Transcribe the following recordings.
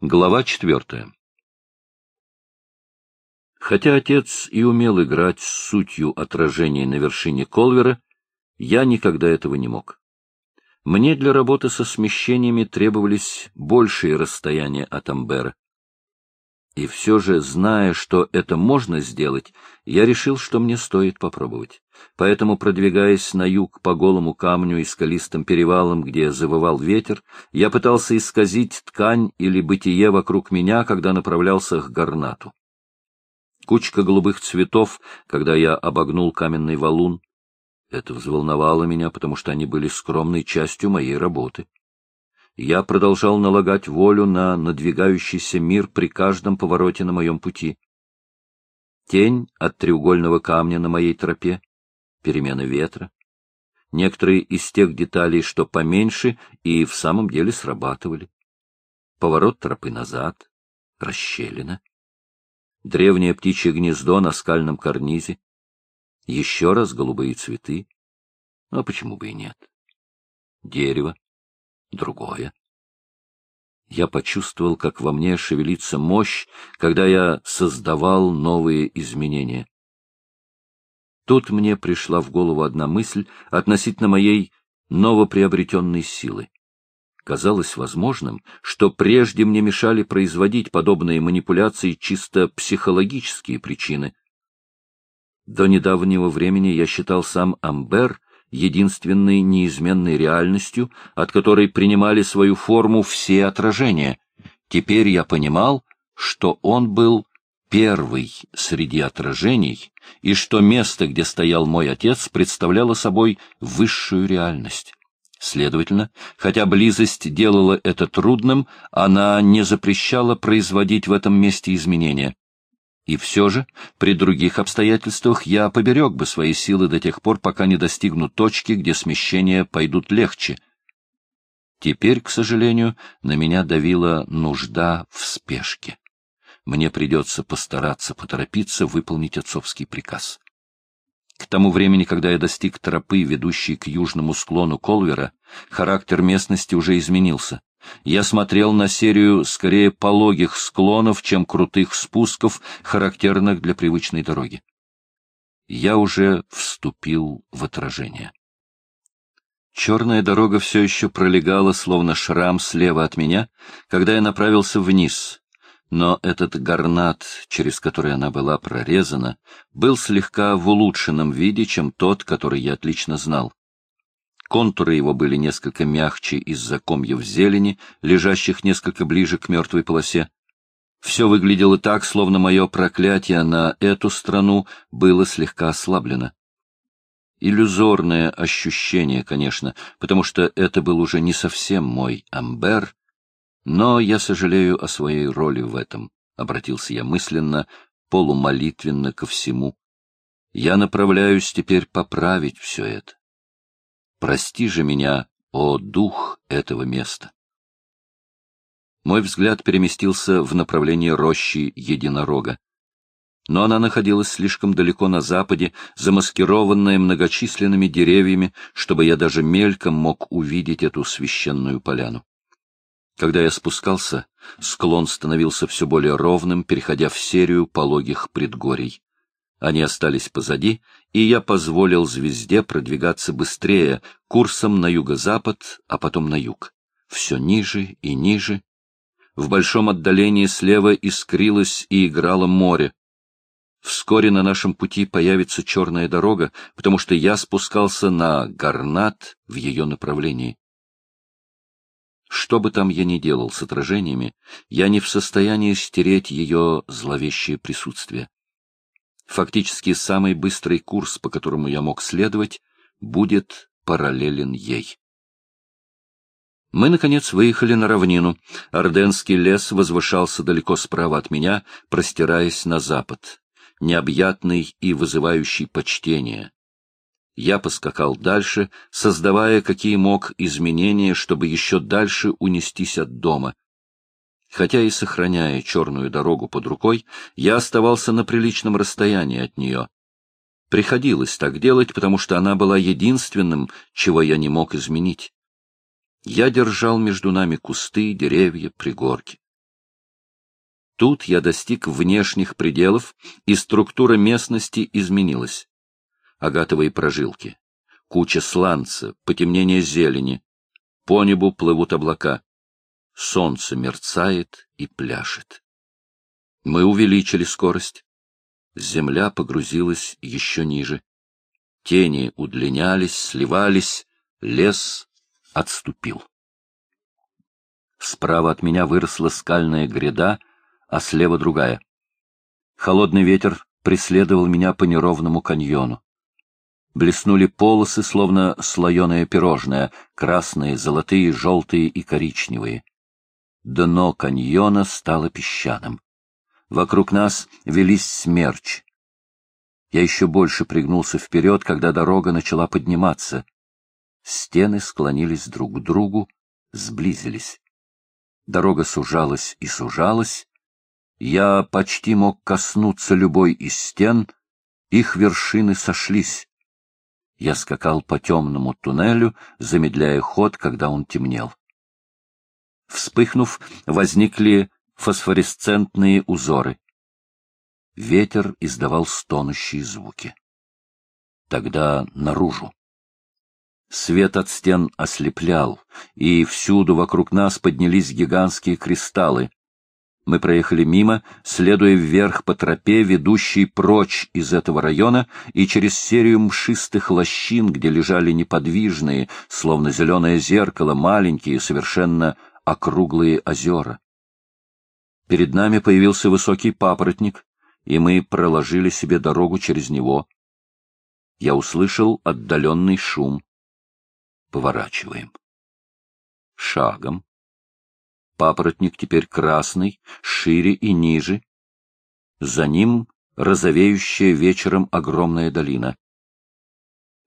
Глава четвертая Хотя отец и умел играть с сутью отражений на вершине Колвера, я никогда этого не мог. Мне для работы со смещениями требовались большие расстояния от Амбера. И все же, зная, что это можно сделать, я решил, что мне стоит попробовать. Поэтому, продвигаясь на юг по голому камню и скалистым перевалам, где завывал ветер, я пытался исказить ткань или бытие вокруг меня, когда направлялся к горнату. Кучка голубых цветов, когда я обогнул каменный валун. Это взволновало меня, потому что они были скромной частью моей работы я продолжал налагать волю на надвигающийся мир при каждом повороте на моем пути. Тень от треугольного камня на моей тропе, перемена ветра, некоторые из тех деталей, что поменьше и в самом деле срабатывали. Поворот тропы назад, расщелина, древнее птичье гнездо на скальном карнизе, еще раз голубые цветы, а почему бы и нет, дерево, другое. Я почувствовал, как во мне шевелится мощь, когда я создавал новые изменения. Тут мне пришла в голову одна мысль относительно моей новоприобретенной силы. Казалось возможным, что прежде мне мешали производить подобные манипуляции чисто психологические причины. До недавнего времени я считал сам Амбер единственной неизменной реальностью, от которой принимали свою форму все отражения. Теперь я понимал, что он был первый среди отражений, и что место, где стоял мой отец, представляло собой высшую реальность. Следовательно, хотя близость делала это трудным, она не запрещала производить в этом месте изменения. И все же, при других обстоятельствах я поберег бы свои силы до тех пор, пока не достигну точки, где смещения пойдут легче. Теперь, к сожалению, на меня давила нужда в спешке. Мне придется постараться поторопиться выполнить отцовский приказ. К тому времени, когда я достиг тропы, ведущей к южному склону Колвера, характер местности уже изменился. Я смотрел на серию скорее пологих склонов, чем крутых спусков, характерных для привычной дороги. Я уже вступил в отражение. Черная дорога все еще пролегала, словно шрам слева от меня, когда я направился вниз, но этот горнат, через который она была прорезана, был слегка в улучшенном виде, чем тот, который я отлично знал. Контуры его были несколько мягче из-за комьев зелени, лежащих несколько ближе к мертвой полосе. Все выглядело так, словно мое проклятие на эту страну было слегка ослаблено. Иллюзорное ощущение, конечно, потому что это был уже не совсем мой амбер, но я сожалею о своей роли в этом, — обратился я мысленно, полумолитвенно ко всему. Я направляюсь теперь поправить все это. Прости же меня, о дух этого места. Мой взгляд переместился в направлении рощи единорога. Но она находилась слишком далеко на западе, замаскированная многочисленными деревьями, чтобы я даже мельком мог увидеть эту священную поляну. Когда я спускался, склон становился все более ровным, переходя в серию пологих предгорий. Они остались позади, и я позволил звезде продвигаться быстрее, курсом на юго-запад, а потом на юг. Все ниже и ниже. В большом отдалении слева искрилось и играло море. Вскоре на нашем пути появится черная дорога, потому что я спускался на Гарнат в ее направлении. Что бы там я ни делал с отражениями, я не в состоянии стереть ее зловещее присутствие. Фактически самый быстрый курс, по которому я мог следовать, будет параллелен ей. Мы, наконец, выехали на равнину. Орденский лес возвышался далеко справа от меня, простираясь на запад, необъятный и вызывающий почтение. Я поскакал дальше, создавая какие мог изменения, чтобы еще дальше унестись от дома. Хотя и сохраняя черную дорогу под рукой, я оставался на приличном расстоянии от нее. Приходилось так делать, потому что она была единственным, чего я не мог изменить. Я держал между нами кусты, деревья, пригорки. Тут я достиг внешних пределов, и структура местности изменилась. Агатовые прожилки, куча сланца, потемнение зелени, по небу плывут облака. Солнце мерцает и пляшет. Мы увеличили скорость. Земля погрузилась еще ниже. Тени удлинялись, сливались, лес отступил. Справа от меня выросла скальная гряда, а слева другая. Холодный ветер преследовал меня по неровному каньону. Блеснули полосы, словно слоеное пирожное, красные, золотые, желтые и коричневые. Дно каньона стало песчаным. Вокруг нас велись смерч. Я еще больше пригнулся вперед, когда дорога начала подниматься. Стены склонились друг к другу, сблизились. Дорога сужалась и сужалась. Я почти мог коснуться любой из стен, их вершины сошлись. Я скакал по темному туннелю, замедляя ход, когда он темнел. Вспыхнув, возникли фосфоресцентные узоры. Ветер издавал стонущие звуки. Тогда наружу. Свет от стен ослеплял, и всюду вокруг нас поднялись гигантские кристаллы. Мы проехали мимо, следуя вверх по тропе, ведущей прочь из этого района, и через серию мшистых лощин, где лежали неподвижные, словно зеленое зеркало, маленькие, совершенно округлые озера. Перед нами появился высокий папоротник, и мы проложили себе дорогу через него. Я услышал отдаленный шум. Поворачиваем. Шагом. Папоротник теперь красный, шире и ниже. За ним розовеющая вечером огромная долина.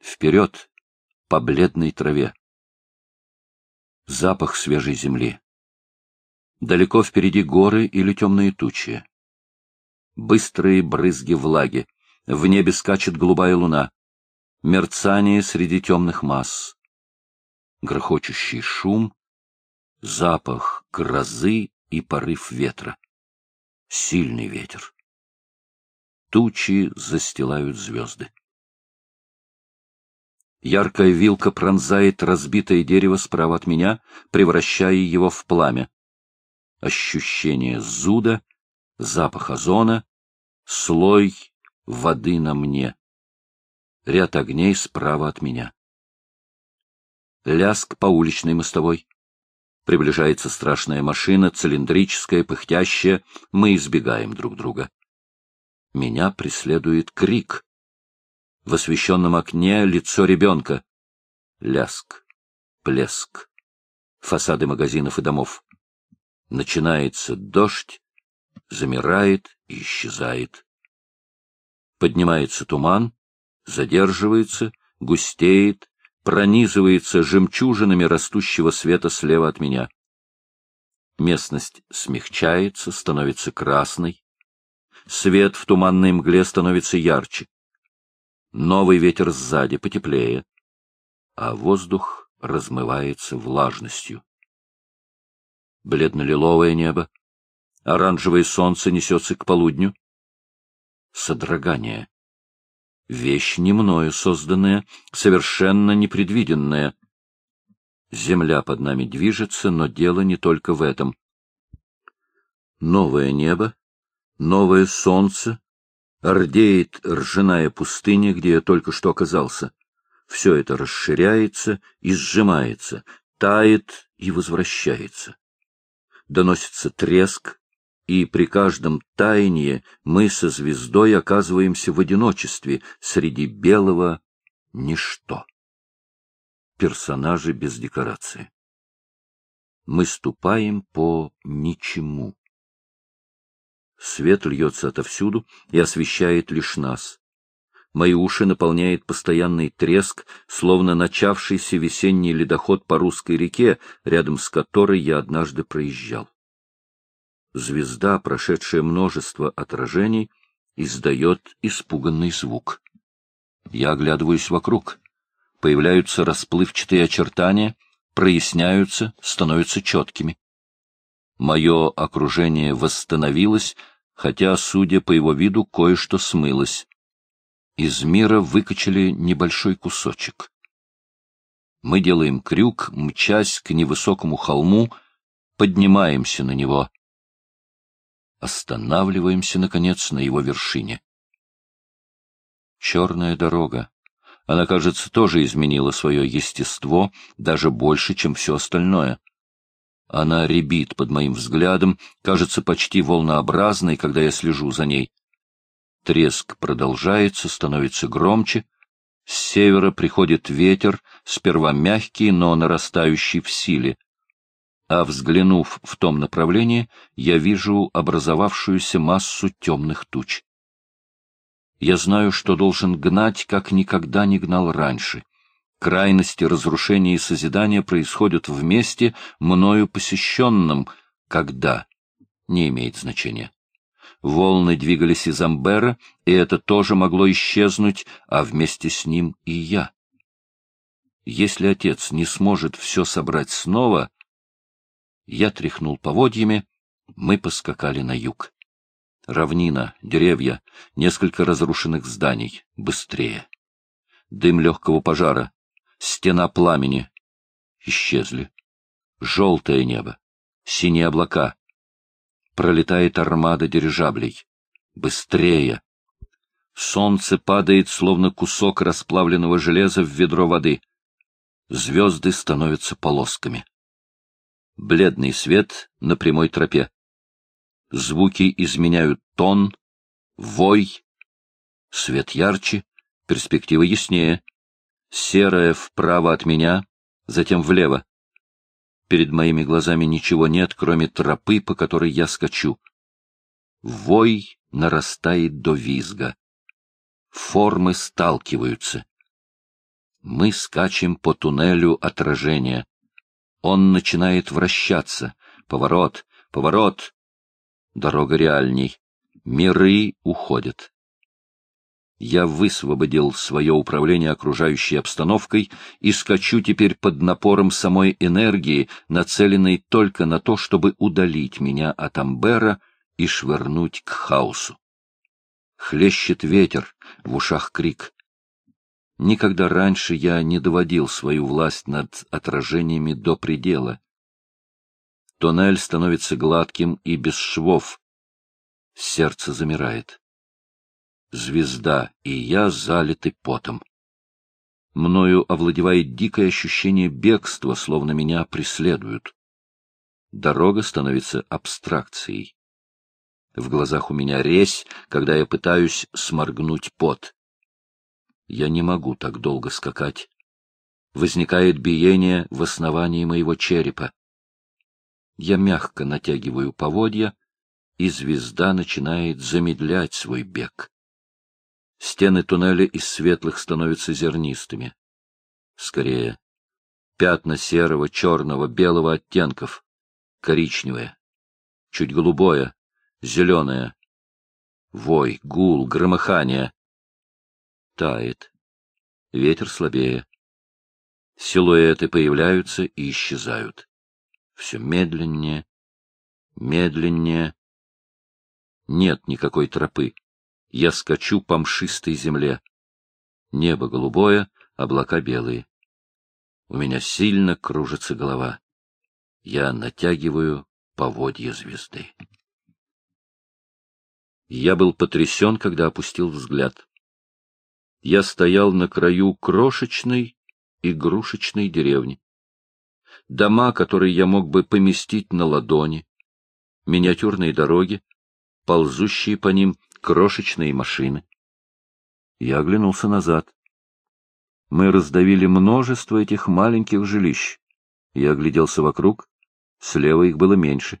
Вперед, по бледной траве. Запах свежей земли. Далеко впереди горы или темные тучи. Быстрые брызги влаги. В небе скачет голубая луна. Мерцание среди темных масс. Грохочущий шум. Запах грозы и порыв ветра. Сильный ветер. Тучи застилают звезды. Яркая вилка пронзает разбитое дерево справа от меня, превращая его в пламя ощущение зуда, запах озона, слой воды на мне. Ряд огней справа от меня. Ляск по уличной мостовой. Приближается страшная машина, цилиндрическая, пыхтящая. Мы избегаем друг друга. Меня преследует крик. В освещенном окне лицо ребенка. Ляск, плеск. Фасады магазинов и домов. Начинается дождь, замирает и исчезает. Поднимается туман, задерживается, густеет, пронизывается жемчужинами растущего света слева от меня. Местность смягчается, становится красной. Свет в туманной мгле становится ярче. Новый ветер сзади, потеплее. А воздух размывается влажностью бледно-лиловое небо, оранжевое солнце несется к полудню. Содрогание. Вещь не мною созданная, совершенно непредвиденная. Земля под нами движется, но дело не только в этом. Новое небо, новое солнце, рдеет ржаная пустыня, где я только что оказался. Все это расширяется и сжимается, тает и возвращается доносится треск, и при каждом таянии мы со звездой оказываемся в одиночестве среди белого ничто. Персонажи без декорации. Мы ступаем по ничему. Свет льется отовсюду и освещает лишь нас. Мои уши наполняет постоянный треск, словно начавшийся весенний ледоход по русской реке, рядом с которой я однажды проезжал. Звезда, прошедшая множество отражений, издает испуганный звук. Я оглядываюсь вокруг. Появляются расплывчатые очертания, проясняются, становятся четкими. Мое окружение восстановилось, хотя, судя по его виду, кое-что смылось. Из мира выкачали небольшой кусочек. Мы делаем крюк, мчась к невысокому холму, поднимаемся на него. Останавливаемся, наконец, на его вершине. Черная дорога. Она, кажется, тоже изменила свое естество, даже больше, чем все остальное. Она ребит под моим взглядом, кажется почти волнообразной, когда я слежу за ней. Треск продолжается, становится громче. С севера приходит ветер, сперва мягкий, но нарастающий в силе. А взглянув в том направлении, я вижу образовавшуюся массу темных туч. Я знаю, что должен гнать, как никогда не гнал раньше. Крайности разрушения и созидания происходят вместе, мною посещенным, когда, не имеет значения. Волны двигались из Амбера, и это тоже могло исчезнуть, а вместе с ним и я. Если отец не сможет все собрать снова, я тряхнул поводьями, мы поскакали на юг. Равнина, деревья, несколько разрушенных зданий. Быстрее. Дым легкого пожара, стена пламени. Исчезли. Желтое небо, синие облака. Пролетает армада дирижаблей. Быстрее. Солнце падает, словно кусок расплавленного железа в ведро воды. Звезды становятся полосками. Бледный свет на прямой тропе. Звуки изменяют тон, вой. Свет ярче, перспектива яснее серая вправо от меня, затем влево. Перед моими глазами ничего нет, кроме тропы, по которой я скачу. Вой нарастает до визга. Формы сталкиваются. Мы скачем по туннелю отражения. Он начинает вращаться. Поворот, поворот. Дорога реальней. Миры уходят. Я высвободил свое управление окружающей обстановкой и скачу теперь под напором самой энергии, нацеленной только на то, чтобы удалить меня от Амбера и швырнуть к хаосу. Хлещет ветер, в ушах крик. Никогда раньше я не доводил свою власть над отражениями до предела. Тоннель становится гладким и без швов. Сердце замирает звезда, и я залиты потом. Мною овладевает дикое ощущение бегства, словно меня преследуют. Дорога становится абстракцией. В глазах у меня резь, когда я пытаюсь сморгнуть пот. Я не могу так долго скакать. Возникает биение в основании моего черепа. Я мягко натягиваю поводья, и звезда начинает замедлять свой бег. Стены туннеля из светлых становятся зернистыми. Скорее, пятна серого, черного, белого оттенков, коричневое, чуть голубое, зеленое. Вой, гул, громыхание. Тает. Ветер слабее. Силуэты появляются и исчезают. Все медленнее, медленнее. Нет никакой тропы я скачу по мшистой земле. Небо голубое, облака белые. У меня сильно кружится голова. Я натягиваю поводья звезды. Я был потрясен, когда опустил взгляд. Я стоял на краю крошечной игрушечной деревни. Дома, которые я мог бы поместить на ладони, миниатюрные дороги, ползущие по ним крошечные машины. Я оглянулся назад. Мы раздавили множество этих маленьких жилищ. Я огляделся вокруг. Слева их было меньше.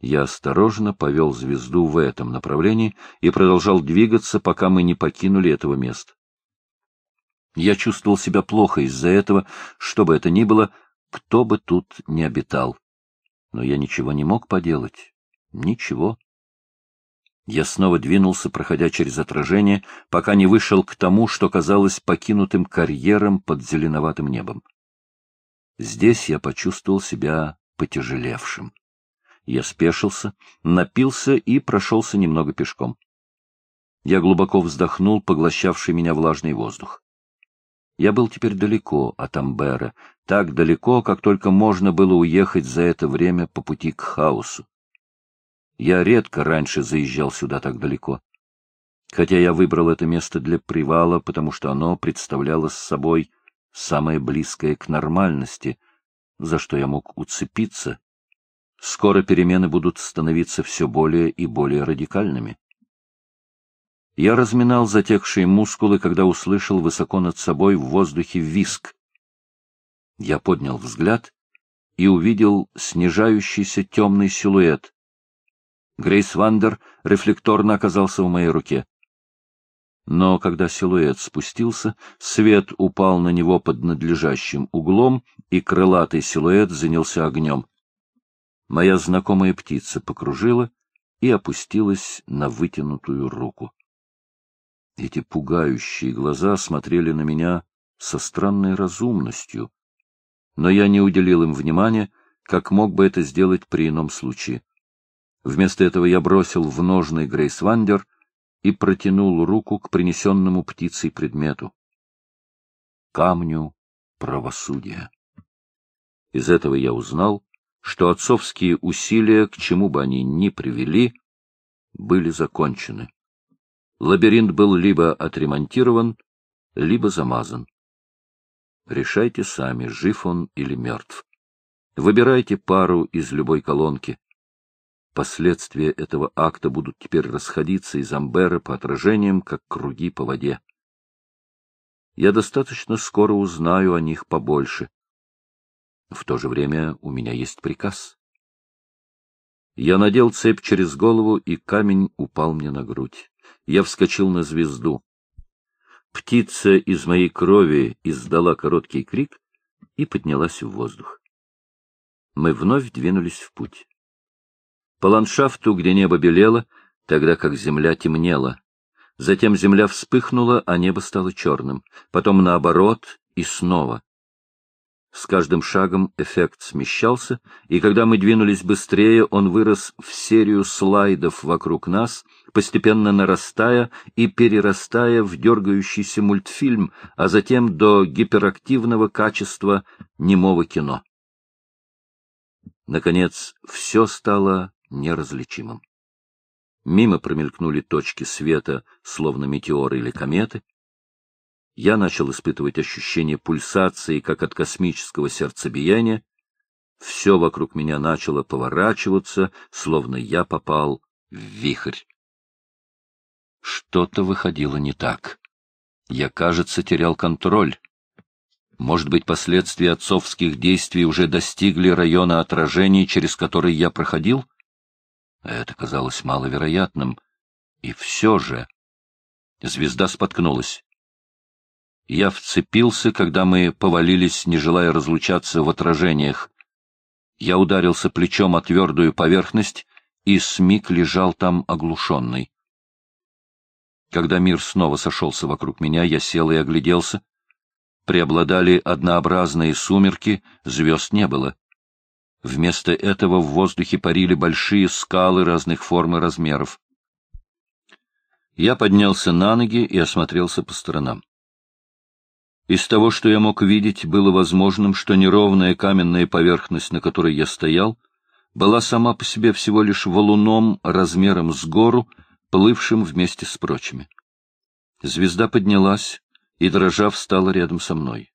Я осторожно повел звезду в этом направлении и продолжал двигаться, пока мы не покинули этого места. Я чувствовал себя плохо из-за этого, что бы это ни было, кто бы тут ни обитал. Но я ничего не мог поделать. Ничего. Я снова двинулся, проходя через отражение, пока не вышел к тому, что казалось покинутым карьером под зеленоватым небом. Здесь я почувствовал себя потяжелевшим. Я спешился, напился и прошелся немного пешком. Я глубоко вздохнул, поглощавший меня влажный воздух. Я был теперь далеко от Амбера, так далеко, как только можно было уехать за это время по пути к хаосу. Я редко раньше заезжал сюда так далеко. Хотя я выбрал это место для привала, потому что оно представляло с собой самое близкое к нормальности, за что я мог уцепиться. Скоро перемены будут становиться все более и более радикальными. Я разминал затекшие мускулы, когда услышал высоко над собой в воздухе виск. Я поднял взгляд и увидел снижающийся темный силуэт. Грейс Вандер рефлекторно оказался в моей руке. Но когда силуэт спустился, свет упал на него под надлежащим углом, и крылатый силуэт занялся огнем. Моя знакомая птица покружила и опустилась на вытянутую руку. Эти пугающие глаза смотрели на меня со странной разумностью, но я не уделил им внимания, как мог бы это сделать при ином случае. Вместо этого я бросил в ножный Грейс Вандер и протянул руку к принесенному птицей предмету — камню правосудия. Из этого я узнал, что отцовские усилия, к чему бы они ни привели, были закончены. Лабиринт был либо отремонтирован, либо замазан. Решайте сами, жив он или мертв. Выбирайте пару из любой колонки. Последствия этого акта будут теперь расходиться из амбера по отражениям, как круги по воде. Я достаточно скоро узнаю о них побольше. В то же время у меня есть приказ. Я надел цепь через голову, и камень упал мне на грудь я вскочил на звезду. Птица из моей крови издала короткий крик и поднялась в воздух. Мы вновь двинулись в путь. По ландшафту, где небо белело, тогда как земля темнела. Затем земля вспыхнула, а небо стало черным. Потом наоборот и снова. С каждым шагом эффект смещался, и когда мы двинулись быстрее, он вырос в серию слайдов вокруг нас, постепенно нарастая и перерастая в дергающийся мультфильм, а затем до гиперактивного качества немого кино. Наконец, все стало неразличимым. Мимо промелькнули точки света, словно метеоры или кометы, я начал испытывать ощущение пульсации, как от космического сердцебиения. Все вокруг меня начало поворачиваться, словно я попал в вихрь. Что-то выходило не так. Я, кажется, терял контроль. Может быть, последствия отцовских действий уже достигли района отражений, через который я проходил? Это казалось маловероятным. И все же... Звезда споткнулась. Я вцепился, когда мы повалились, не желая разлучаться в отражениях. Я ударился плечом о твердую поверхность, и Смик лежал там оглушенный. Когда мир снова сошелся вокруг меня, я сел и огляделся. Преобладали однообразные сумерки, звезд не было. Вместо этого в воздухе парили большие скалы разных форм и размеров. Я поднялся на ноги и осмотрелся по сторонам. Из того, что я мог видеть, было возможным, что неровная каменная поверхность, на которой я стоял, была сама по себе всего лишь валуном размером с гору, плывшим вместе с прочими. Звезда поднялась и, дрожав, стала рядом со мной.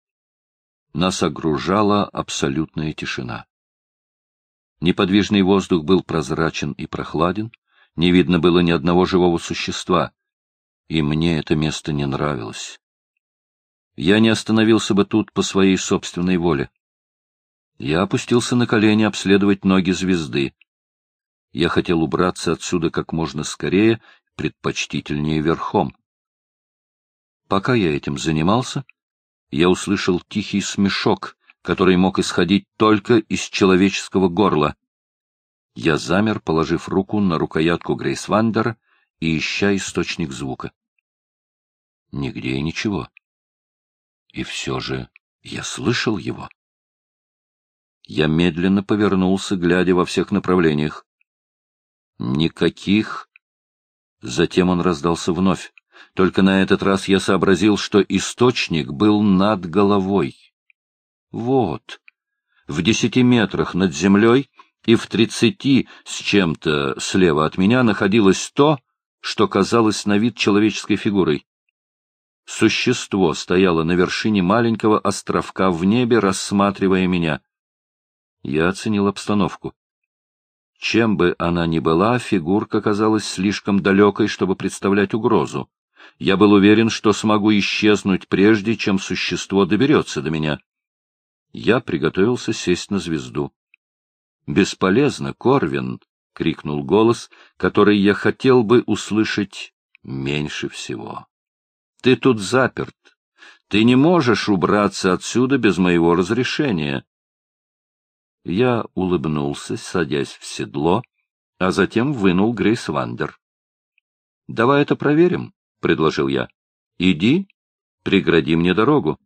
Нас огружала абсолютная тишина. Неподвижный воздух был прозрачен и прохладен, не видно было ни одного живого существа, и мне это место не нравилось. Я не остановился бы тут по своей собственной воле. Я опустился на колени обследовать ноги звезды. Я хотел убраться отсюда как можно скорее, предпочтительнее верхом. Пока я этим занимался, я услышал тихий смешок, который мог исходить только из человеческого горла. Я замер, положив руку на рукоятку Грейсвандера и ища источник звука. Нигде и ничего. И все же я слышал его. Я медленно повернулся, глядя во всех направлениях. Никаких. Затем он раздался вновь. Только на этот раз я сообразил, что источник был над головой. Вот. В десяти метрах над землей и в тридцати с чем-то слева от меня находилось то, что казалось на вид человеческой фигурой. Существо стояло на вершине маленького островка в небе, рассматривая меня. Я оценил обстановку. Чем бы она ни была, фигурка казалась слишком далекой, чтобы представлять угрозу. Я был уверен, что смогу исчезнуть прежде, чем существо доберется до меня. Я приготовился сесть на звезду. «Бесполезно, Корвин!» — крикнул голос, который я хотел бы услышать меньше всего. «Ты тут заперт. Ты не можешь убраться отсюда без моего разрешения». Я улыбнулся, садясь в седло, а затем вынул Грейс Вандер. — Давай это проверим, — предложил я. — Иди, прегради мне дорогу. —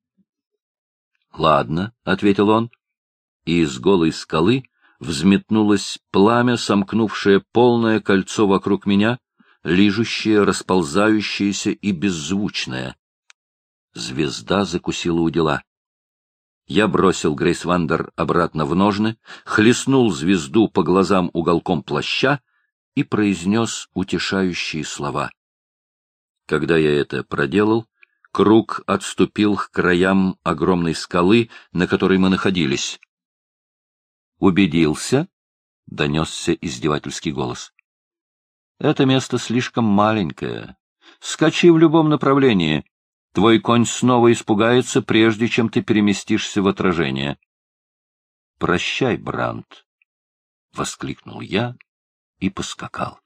Ладно, — ответил он, и из голой скалы взметнулось пламя, сомкнувшее полное кольцо вокруг меня, лижущее, расползающееся и беззвучное. Звезда закусила у дела. Я бросил Грейс Вандер обратно в ножны, хлестнул звезду по глазам уголком плаща и произнес утешающие слова. Когда я это проделал, круг отступил к краям огромной скалы, на которой мы находились. «Убедился?» — донесся издевательский голос. «Это место слишком маленькое. Скачи в любом направлении. Твой конь снова испугается, прежде чем ты переместишься в отражение. — Прощай, Бранд! — воскликнул я и поскакал.